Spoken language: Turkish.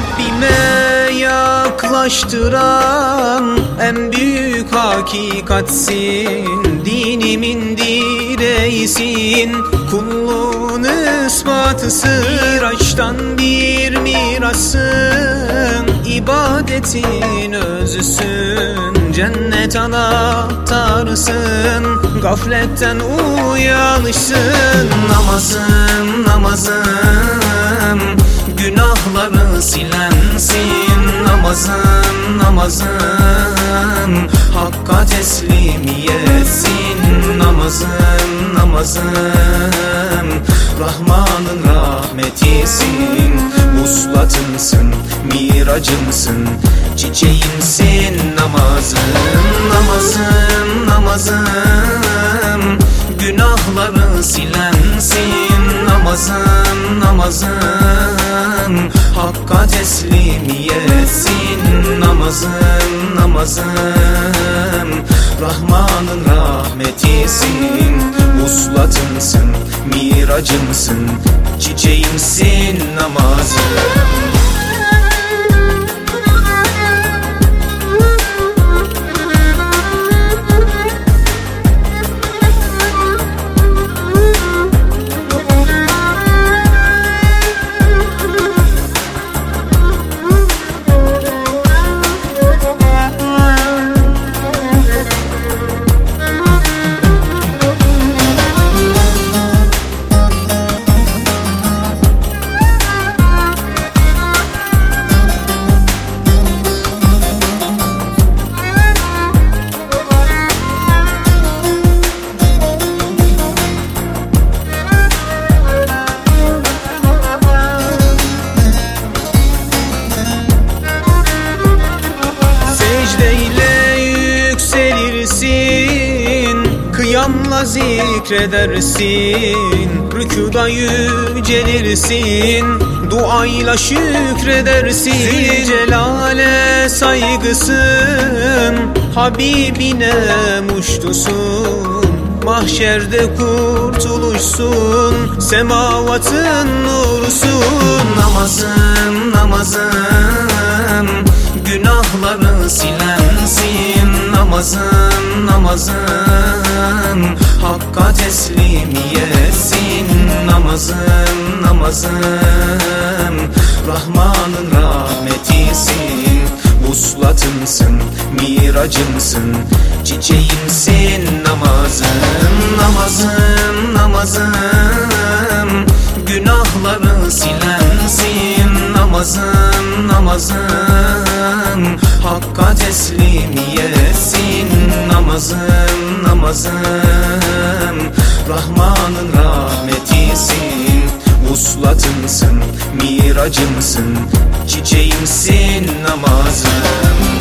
Rabbime yaklaştıran en büyük hakikatsin. Dinimin direğisin Kulluğun ispatısın. Miraçtan bir mirasın ibadetin özüsün. Cennet anahtarısın Gafletten uyanışsın Namazın namazın Namazın namazın. Hakka teslimiyetsin Namazın namazın. Rahman'ın rahmetisin Vuslatımsın, miracımsın. Çiçeğimsin namazın Namazın, namazın. Günahları silensin Namazın, namazın. Hakka teslimiyetsin Namazın, namazın. Rahman'ın rahmetisin Vuslatımsın, miracımsın. Çiçeğimsin namazım Kıyamla zikredersin Rükuda yücelirsin. Duayla şükredersin Celale saygısın. Habibine muştusun Mahşerde kurtuluşsun. Semavatın nurusun. Namazın namazın Günahları silensin. Namazın namazın Hakka teslimiyetsin Namazın namazın. Rahman'ın rahmetisin Vuslatımsın, miracımsın Çiçeğimsin namazın Namazın, namazın. Günahları silensin Namazın, namazın. Hakka teslimiyetsin Namazın, namazın. Rahman'ın rahmetisin Vuslatımsın, miracımsın Çiçeğimsin namazın